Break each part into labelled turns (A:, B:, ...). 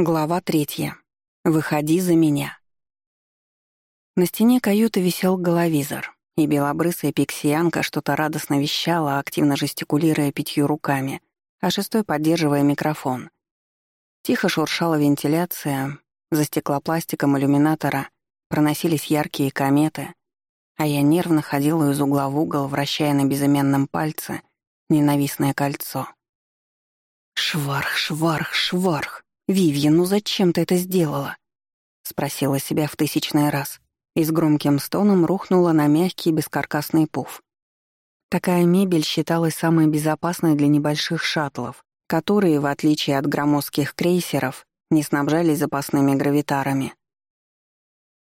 A: Глава третья. Выходи за меня. На стене каюты висел головизор, и белобрысая пиксиянка что-то радостно вещала, активно жестикулируя пятью руками, а шестой поддерживая микрофон. Тихо шуршала вентиляция, за стеклопластиком иллюминатора проносились яркие кометы, а я нервно ходила из угла в угол, вращая на безымянном пальце ненавистное кольцо. Шварх, шварх, шварх. «Вивьен, ну зачем ты это сделала?» — спросила себя в тысячный раз и с громким стоном рухнула на мягкий бескаркасный пуф. Такая мебель считалась самой безопасной для небольших шаттлов, которые, в отличие от громоздких крейсеров, не снабжались запасными гравитарами.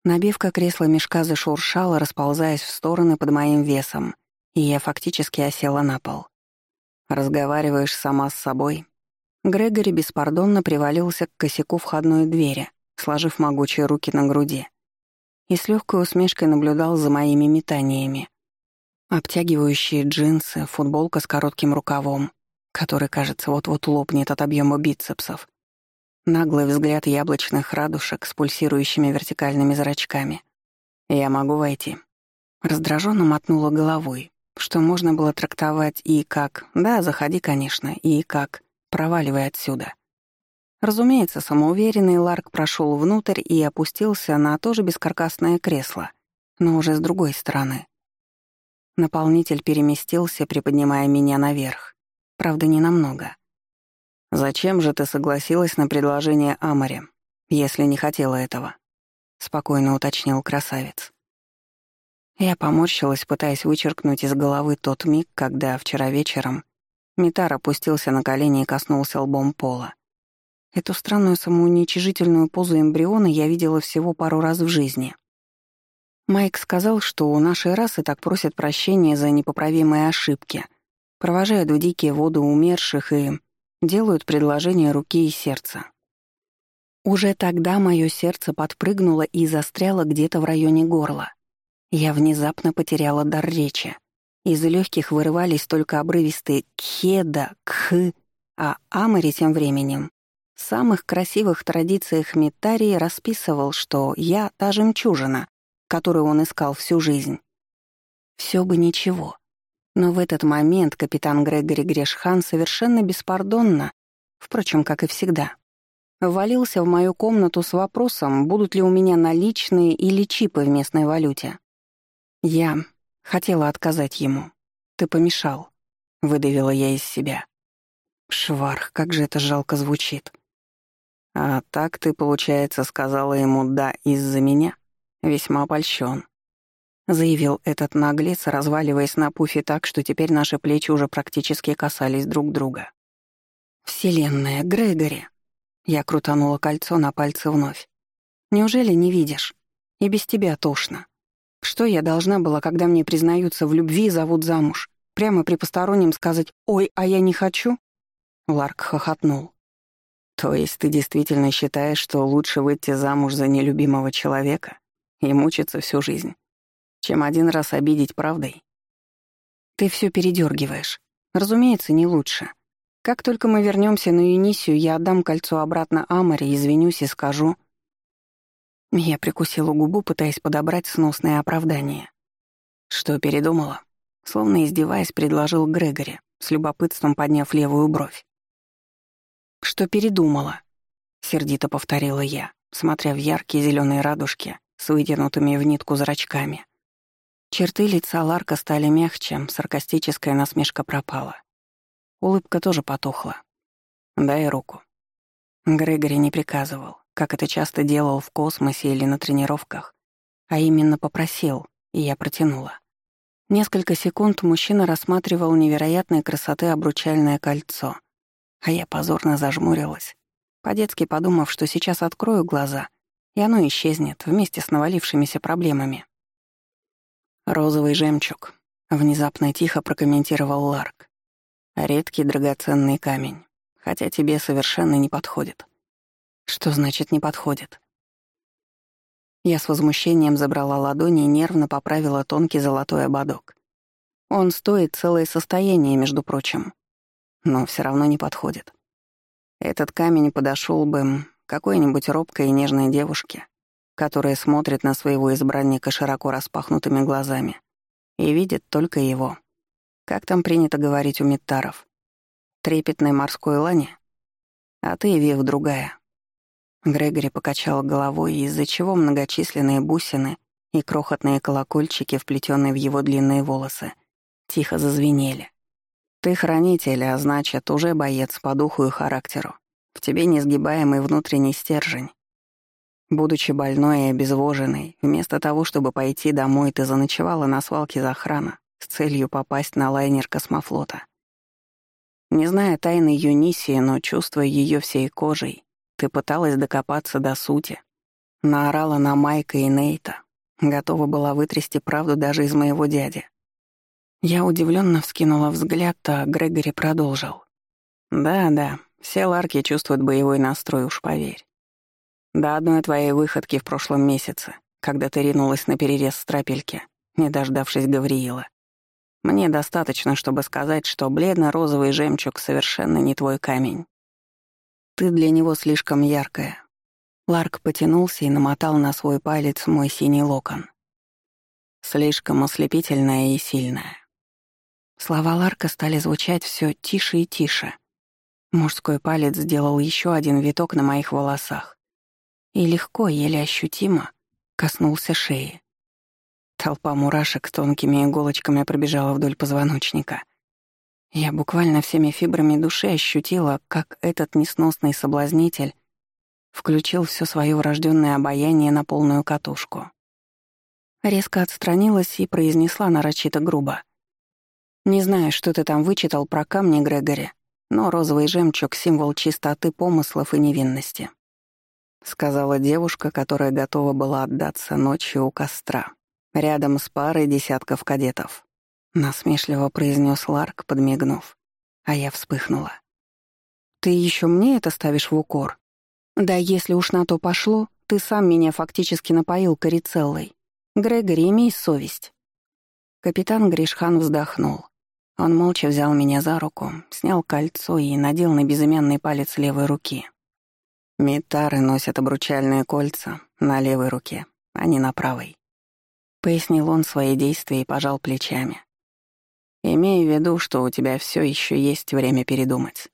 A: Набивка кресла мешка зашуршала, расползаясь в стороны под моим весом, и я фактически осела на пол. «Разговариваешь сама с собой?» Грегори беспардонно привалился к косяку входной двери, сложив могучие руки на груди, и с легкой усмешкой наблюдал за моими метаниями. Обтягивающие джинсы, футболка с коротким рукавом, который, кажется, вот-вот лопнет от объема бицепсов, наглый взгляд яблочных радужек с пульсирующими вертикальными зрачками. «Я могу войти». Раздраженно мотнула головой, что можно было трактовать и как «да, заходи, конечно», и как Проваливай отсюда. Разумеется, самоуверенный Ларк прошел внутрь и опустился на то же бескаркасное кресло, но уже с другой стороны. Наполнитель переместился, приподнимая меня наверх. Правда, не намного. «Зачем же ты согласилась на предложение Амари, если не хотела этого?» — спокойно уточнил красавец. Я поморщилась, пытаясь вычеркнуть из головы тот миг, когда вчера вечером Митар опустился на колени и коснулся лбом пола. Эту странную самоуничижительную позу эмбриона я видела всего пару раз в жизни. Майк сказал, что у нашей расы так просят прощения за непоправимые ошибки, провожают в дикие воды умерших и делают предложение руки и сердца. Уже тогда мое сердце подпрыгнуло и застряло где-то в районе горла. Я внезапно потеряла дар речи. Из легких вырывались только обрывистые «кхеда», «кх», а Амари тем временем в самых красивых традициях Митарии расписывал, что я — та жемчужина, которую он искал всю жизнь. Все бы ничего. Но в этот момент капитан Грегори Грешхан совершенно беспардонно, впрочем, как и всегда, ввалился в мою комнату с вопросом, будут ли у меня наличные или чипы в местной валюте. Я, Хотела отказать ему. Ты помешал. Выдавила я из себя. Шварх, как же это жалко звучит. А так ты, получается, сказала ему «да» из-за меня? Весьма обольщен. Заявил этот наглец, разваливаясь на пуфе так, что теперь наши плечи уже практически касались друг друга. «Вселенная, Грегори!» Я крутанула кольцо на пальце вновь. «Неужели не видишь? И без тебя тошно. Что я должна была, когда мне признаются в любви и зовут замуж? Прямо при постороннем сказать «Ой, а я не хочу?» Ларк хохотнул. «То есть ты действительно считаешь, что лучше выйти замуж за нелюбимого человека и мучиться всю жизнь, чем один раз обидеть правдой?» «Ты все передергиваешь. Разумеется, не лучше. Как только мы вернемся на Юнисию, я отдам кольцо обратно Амаре, извинюсь и скажу, я прикусила губу, пытаясь подобрать сносное оправдание. Что передумала? Словно издеваясь, предложил Грегори, с любопытством подняв левую бровь. «Что передумала?» — сердито повторила я, смотря в яркие зеленые радужки с вытянутыми в нитку зрачками. Черты лица Ларка стали мягче, саркастическая насмешка пропала. Улыбка тоже потухла. «Дай руку». Грегори не приказывал как это часто делал в космосе или на тренировках, а именно попросил, и я протянула. Несколько секунд мужчина рассматривал невероятной красоты обручальное кольцо, а я позорно зажмурилась, по-детски подумав, что сейчас открою глаза, и оно исчезнет вместе с навалившимися проблемами. «Розовый жемчуг», — внезапно тихо прокомментировал Ларк. «Редкий драгоценный камень, хотя тебе совершенно не подходит». Что значит «не подходит»? Я с возмущением забрала ладони и нервно поправила тонкий золотой ободок. Он стоит целое состояние, между прочим. Но все равно не подходит. Этот камень подошел бы, какой-нибудь робкой и нежной девушке, которая смотрит на своего избранника широко распахнутыми глазами и видит только его. Как там принято говорить у Миттаров? Трепетной морской лани? А ты, Вив, другая. Грегори покачал головой, из-за чего многочисленные бусины и крохотные колокольчики, вплетенные в его длинные волосы, тихо зазвенели. Ты хранитель, а значит, уже боец по духу и характеру. В тебе несгибаемый внутренний стержень. Будучи больной и обезвоженной, вместо того, чтобы пойти домой, ты заночевала на свалке за охрана с целью попасть на лайнер космофлота. Не зная тайны Юнисии, но чувствуя ее всей кожей, ты пыталась докопаться до сути. Наорала на Майка и Нейта. Готова была вытрясти правду даже из моего дяди. Я удивленно вскинула взгляд, а Грегори продолжил. «Да-да, все ларки чувствуют боевой настрой, уж поверь. До одной твоей выходки в прошлом месяце, когда ты ринулась на перерез стропельки, не дождавшись Гавриила. Мне достаточно, чтобы сказать, что бледно-розовый жемчуг совершенно не твой камень. Ты для него слишком яркая. Ларк потянулся и намотал на свой палец мой синий локон. Слишком ослепительная и сильная. Слова Ларка стали звучать все тише и тише. Мужской палец сделал еще один виток на моих волосах. И легко, еле ощутимо, коснулся шеи. Толпа мурашек тонкими иголочками пробежала вдоль позвоночника — я буквально всеми фибрами души ощутила, как этот несносный соблазнитель включил все свое врожденное обаяние на полную катушку. Резко отстранилась и произнесла нарочито грубо. «Не знаю, что ты там вычитал про камни, Грегори, но розовый жемчуг — символ чистоты помыслов и невинности», — сказала девушка, которая готова была отдаться ночью у костра, рядом с парой десятков кадетов. Насмешливо произнес Ларк, подмигнув. А я вспыхнула. «Ты еще мне это ставишь в укор? Да если уж на то пошло, ты сам меня фактически напоил корицеллой. Грегори, имей совесть». Капитан Гришхан вздохнул. Он молча взял меня за руку, снял кольцо и надел на безымянный палец левой руки. Митары носят обручальные кольца на левой руке, а не на правой. Пояснил он свои действия и пожал плечами. Имей в виду, что у тебя все еще есть время передумать.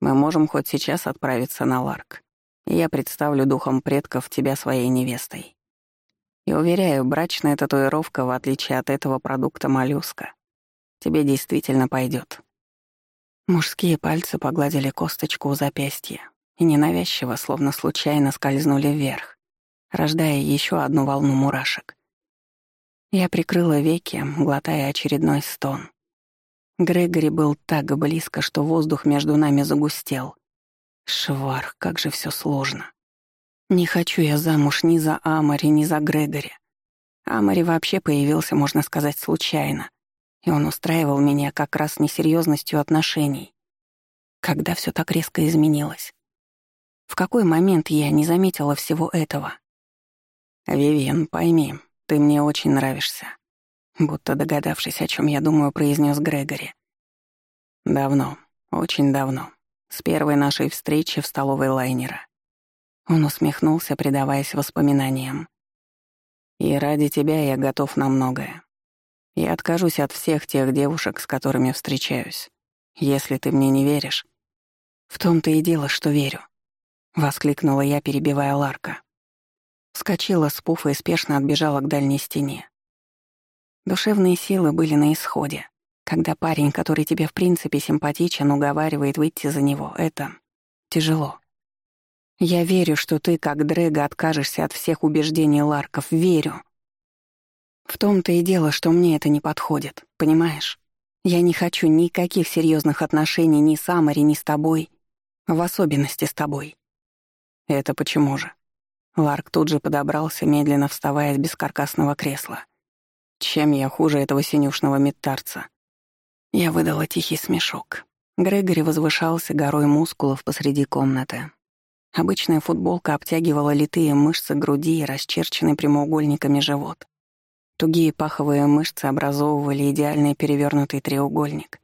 A: Мы можем хоть сейчас отправиться на Ларк. Я представлю духом предков тебя своей невестой. И уверяю, брачная татуировка, в отличие от этого продукта моллюска, тебе действительно пойдет. Мужские пальцы погладили косточку у запястья и ненавязчиво, словно случайно скользнули вверх, рождая еще одну волну мурашек. Я прикрыла веки, глотая очередной стон. Грегори был так близко, что воздух между нами загустел. Швар, как же все сложно. Не хочу я замуж ни за Амари, ни за Грегори. Амари вообще появился, можно сказать, случайно. И он устраивал меня как раз несерьезностью отношений. Когда все так резко изменилось? В какой момент я не заметила всего этого? «Вивиан, пойми, ты мне очень нравишься будто догадавшись, о чем я думаю, произнес Грегори. Давно, очень давно, с первой нашей встречи в столовой лайнера. Он усмехнулся, предаваясь воспоминаниям. И ради тебя я готов на многое. Я откажусь от всех тех девушек, с которыми встречаюсь. Если ты мне не веришь. В том-то и дело, что верю. Воскликнула я, перебивая Ларка. Вскочила с пуфа и спешно отбежала к дальней стене. Душевные силы были на исходе. Когда парень, который тебе в принципе симпатичен, уговаривает выйти за него, это тяжело. Я верю, что ты, как Дрэга, откажешься от всех убеждений Ларков. Верю. В том-то и дело, что мне это не подходит, понимаешь? Я не хочу никаких серьезных отношений ни с Амари, ни с тобой, в особенности с тобой. Это почему же? Ларк тут же подобрался, медленно вставая с бескаркасного кресла. Чем я хуже этого синюшного метарца? Я выдала тихий смешок. Грегори возвышался горой мускулов посреди комнаты. Обычная футболка обтягивала литые мышцы груди и расчерченный прямоугольниками живот. Тугие паховые мышцы образовывали идеальный перевернутый треугольник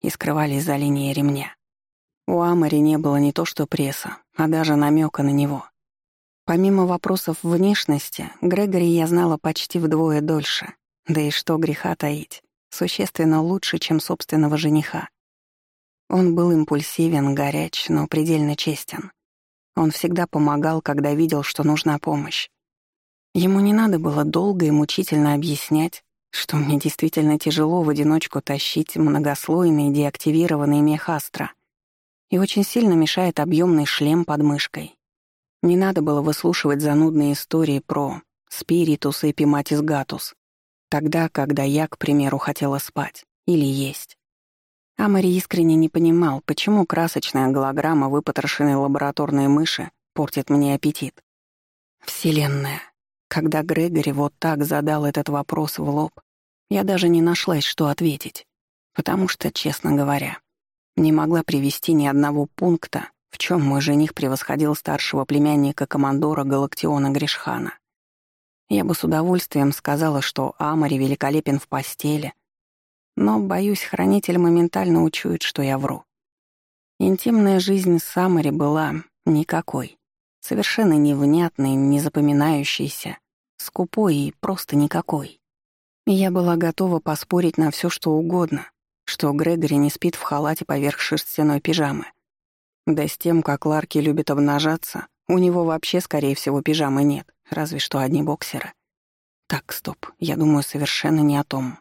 A: и скрывались за линией ремня. У Амари не было не то что пресса, а даже намека на него. Помимо вопросов внешности, Грегори я знала почти вдвое дольше. Да и что греха таить, существенно лучше, чем собственного жениха. Он был импульсивен, горяч, но предельно честен. Он всегда помогал, когда видел, что нужна помощь. Ему не надо было долго и мучительно объяснять, что мне действительно тяжело в одиночку тащить многослойный деактивированный мех Астра и очень сильно мешает объемный шлем под мышкой. Не надо было выслушивать занудные истории про спиритус и пиматис гатус, тогда, когда я, к примеру, хотела спать или есть. Амари искренне не понимал, почему красочная голограмма выпотрошенной лабораторной мыши портит мне аппетит. Вселенная. Когда Грегори вот так задал этот вопрос в лоб, я даже не нашлась, что ответить. Потому что, честно говоря, не могла привести ни одного пункта, в чем мой жених превосходил старшего племянника командора Галактиона Гришхана. Я бы с удовольствием сказала, что Амари великолепен в постели, но, боюсь, хранитель моментально учует, что я вру. Интимная жизнь Самари была никакой. Совершенно невнятной, незапоминающейся, скупой и просто никакой. я была готова поспорить на все, что угодно, что Грегори не спит в халате поверх шерстяной пижамы. Да с тем, как Ларки любит обнажаться, у него вообще, скорее всего, пижамы нет, разве что одни боксеры. Так, стоп, я думаю совершенно не о том.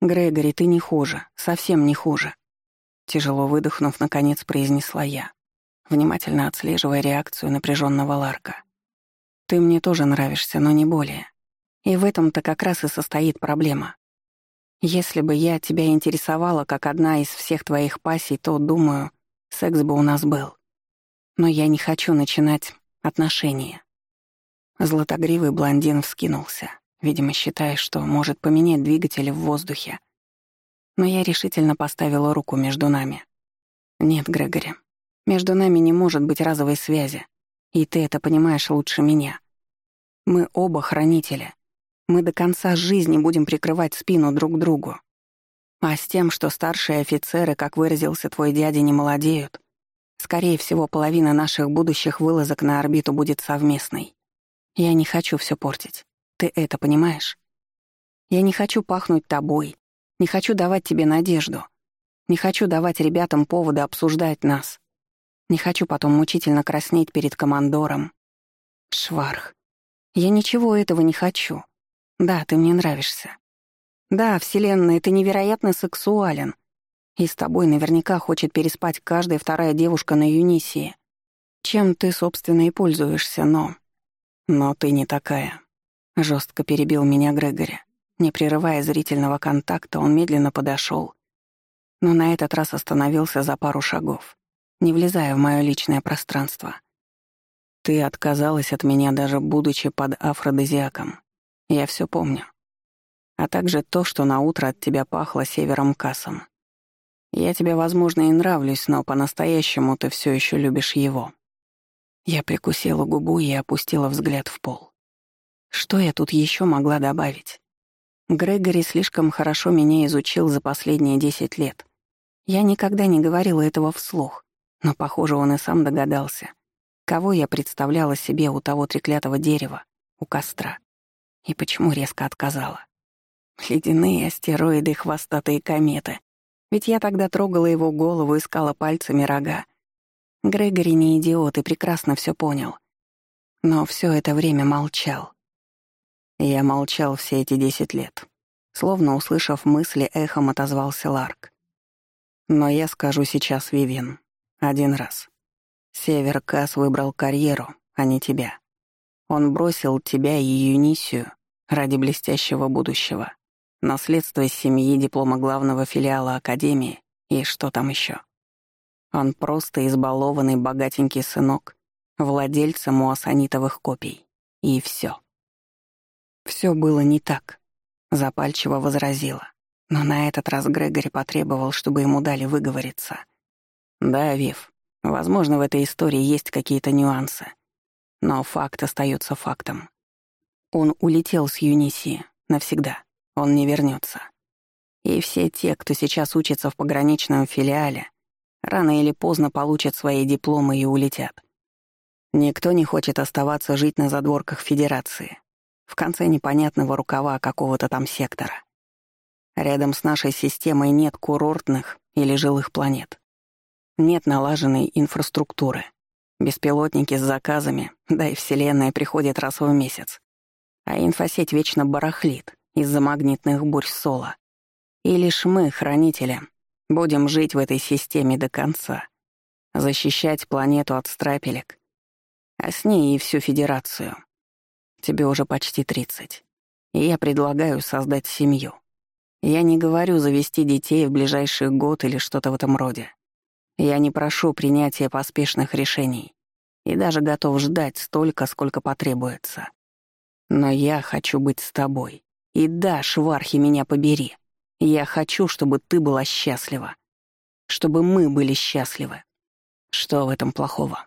A: «Грегори, ты не хуже, совсем не хуже», — тяжело выдохнув, наконец произнесла я, внимательно отслеживая реакцию напряженного Ларка. «Ты мне тоже нравишься, но не более. И в этом-то как раз и состоит проблема. Если бы я тебя интересовала как одна из всех твоих пассий, то, думаю, секс бы у нас был. Но я не хочу начинать отношения». Златогривый блондин вскинулся видимо, считая, что может поменять двигатели в воздухе. Но я решительно поставила руку между нами. «Нет, Грегори, между нами не может быть разовой связи, и ты это понимаешь лучше меня. Мы оба хранители. Мы до конца жизни будем прикрывать спину друг другу. А с тем, что старшие офицеры, как выразился твой дядя, не молодеют, скорее всего, половина наших будущих вылазок на орбиту будет совместной. Я не хочу все портить. Ты это понимаешь? Я не хочу пахнуть тобой, не хочу давать тебе надежду, не хочу давать ребятам поводы обсуждать нас, не хочу потом мучительно краснеть перед командором. Шварх. Я ничего этого не хочу. Да, ты мне нравишься. Да, Вселенная, ты невероятно сексуален. И с тобой наверняка хочет переспать каждая вторая девушка на Юнисии. Чем ты, собственно, и пользуешься, но... Но ты не такая. Жестко перебил меня Грегори. Не прерывая зрительного контакта, он медленно подошел, но на этот раз остановился за пару шагов, не влезая в мое личное пространство. Ты отказалась от меня, даже будучи под афродизиаком. Я все помню. А также то, что на утро от тебя пахло севером кассом. Я тебе, возможно, и нравлюсь, но по-настоящему ты все еще любишь его. Я прикусила губу и опустила взгляд в пол. Что я тут еще могла добавить? Грегори слишком хорошо меня изучил за последние десять лет. Я никогда не говорила этого вслух, но, похоже, он и сам догадался, кого я представляла себе у того треклятого дерева, у костра, и почему резко отказала. Ледяные астероиды, хвостатые кометы. Ведь я тогда трогала его голову, искала пальцами рога. Грегори не идиот и прекрасно все понял. Но все это время молчал. Я молчал все эти десять лет. Словно услышав мысли, эхом отозвался Ларк. Но я скажу сейчас Вивин. Один раз. Север Кас выбрал карьеру, а не тебя. Он бросил тебя и Юнисию ради блестящего будущего. Наследство семьи, диплома главного филиала Академии и что там еще. Он просто избалованный богатенький сынок, владельца муассанитовых копий. И все. Все было не так, запальчиво возразила. Но на этот раз Грегори потребовал, чтобы ему дали выговориться. Да, Вив, возможно, в этой истории есть какие-то нюансы. Но факт остается фактом. Он улетел с Юнисии навсегда. Он не вернется. И все те, кто сейчас учится в пограничном филиале, Рано или поздно получат свои дипломы и улетят. Никто не хочет оставаться жить на задворках Федерации, в конце непонятного рукава какого-то там сектора. Рядом с нашей системой нет курортных или жилых планет. Нет налаженной инфраструктуры. Беспилотники с заказами, да и Вселенная приходит раз в месяц. А инфосеть вечно барахлит из-за магнитных бурь Сола. И лишь мы, хранители, будем жить в этой системе до конца. Защищать планету от страпелек. А с ней и всю Федерацию. Тебе уже почти тридцать. И я предлагаю создать семью. Я не говорю завести детей в ближайший год или что-то в этом роде. Я не прошу принятия поспешных решений и даже готов ждать столько, сколько потребуется. Но я хочу быть с тобой. И да, швархи меня побери. Я хочу, чтобы ты была счастлива. Чтобы мы были счастливы. Что в этом плохого?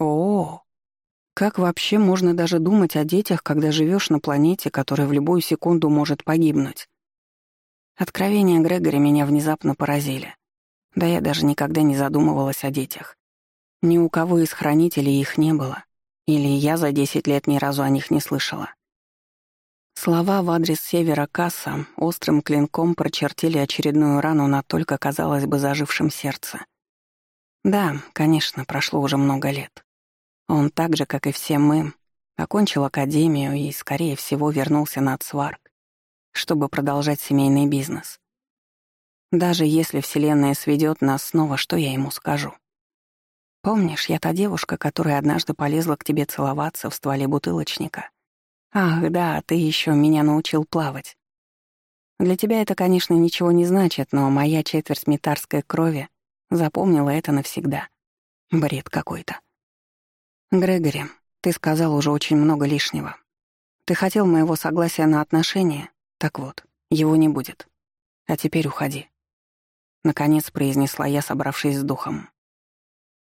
A: О, как вообще можно даже думать о детях, когда живешь на планете, которая в любую секунду может погибнуть? Откровения Грегори меня внезапно поразили. Да я даже никогда не задумывалась о детях. Ни у кого из хранителей их не было. Или я за десять лет ни разу о них не слышала. Слова в адрес Севера Касса острым клинком прочертили очередную рану на только, казалось бы, зажившем сердце. Да, конечно, прошло уже много лет. Он так же, как и все мы, окончил академию и, скорее всего, вернулся на Цварк, чтобы продолжать семейный бизнес. Даже если Вселенная сведет нас снова, что я ему скажу? Помнишь, я та девушка, которая однажды полезла к тебе целоваться в стволе бутылочника? Ах, да, ты еще меня научил плавать. Для тебя это, конечно, ничего не значит, но моя четверть метарской крови запомнила это навсегда. Бред какой-то. Грегори, ты сказал уже очень много лишнего. Ты хотел моего согласия на отношения? Так вот, его не будет. А теперь уходи. Наконец произнесла я, собравшись с духом.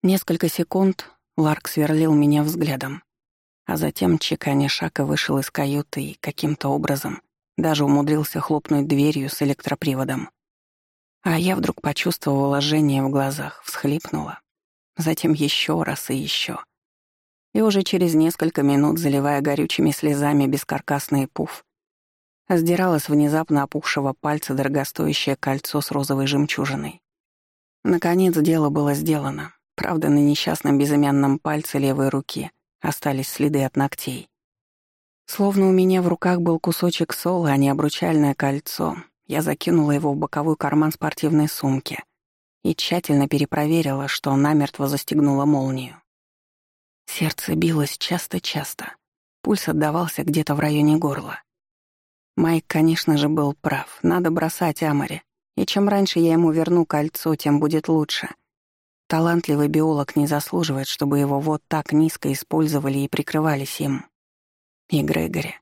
A: Несколько секунд Ларк сверлил меня взглядом, а затем, чеканя шага, вышел из каюты и каким-то образом даже умудрился хлопнуть дверью с электроприводом. А я вдруг почувствовала жжение в глазах, всхлипнула. Затем еще раз и еще. И уже через несколько минут, заливая горючими слезами бескаркасный пуф, Сдирала внезапно опухшего пальца дорогостоящее кольцо с розовой жемчужиной. Наконец дело было сделано. Правда, на несчастном безымянном пальце левой руки остались следы от ногтей. Словно у меня в руках был кусочек сола, а не обручальное кольцо, я закинула его в боковой карман спортивной сумки и тщательно перепроверила, что намертво застегнула молнию. Сердце билось часто-часто. Пульс отдавался где-то в районе горла. Майк, конечно же, был прав. Надо бросать Амари. И чем раньше я ему верну кольцо, тем будет лучше. Талантливый биолог не заслуживает, чтобы его вот так низко использовали и прикрывались им. И Грегори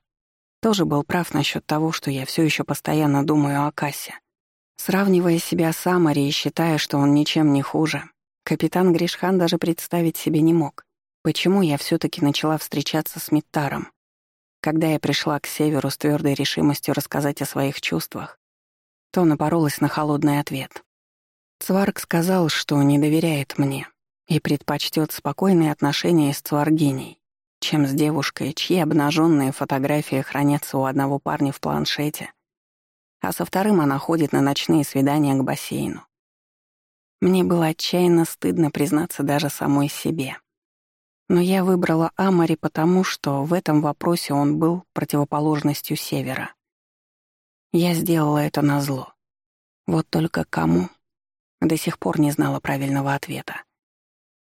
A: тоже был прав насчет того, что я все еще постоянно думаю о Кассе. Сравнивая себя с Амари и считая, что он ничем не хуже, капитан Гришхан даже представить себе не мог, почему я все таки начала встречаться с Миттаром когда я пришла к северу с твердой решимостью рассказать о своих чувствах, то напоролась на холодный ответ. Цварг сказал, что не доверяет мне и предпочтет спокойные отношения с Цваргиней, чем с девушкой, чьи обнаженные фотографии хранятся у одного парня в планшете, а со вторым она ходит на ночные свидания к бассейну. Мне было отчаянно стыдно признаться даже самой себе. Но я выбрала Амари потому, что в этом вопросе он был противоположностью Севера. Я сделала это назло. Вот только кому? До сих пор не знала правильного ответа.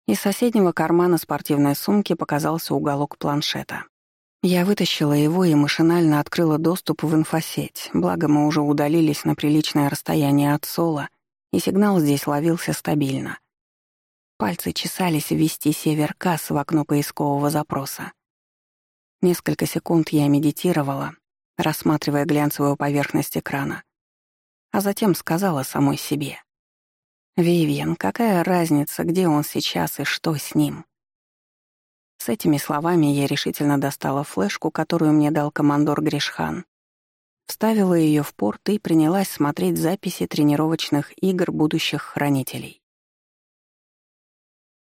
A: Из соседнего кармана спортивной сумки показался уголок планшета. Я вытащила его и машинально открыла доступ в инфосеть, благо мы уже удалились на приличное расстояние от Сола, и сигнал здесь ловился стабильно. Пальцы чесались ввести север касс в окно поискового запроса. Несколько секунд я медитировала, рассматривая глянцевую поверхность экрана, а затем сказала самой себе. «Вивьен, какая разница, где он сейчас и что с ним?» С этими словами я решительно достала флешку, которую мне дал командор Гришхан. Вставила ее в порт и принялась смотреть записи тренировочных игр будущих хранителей.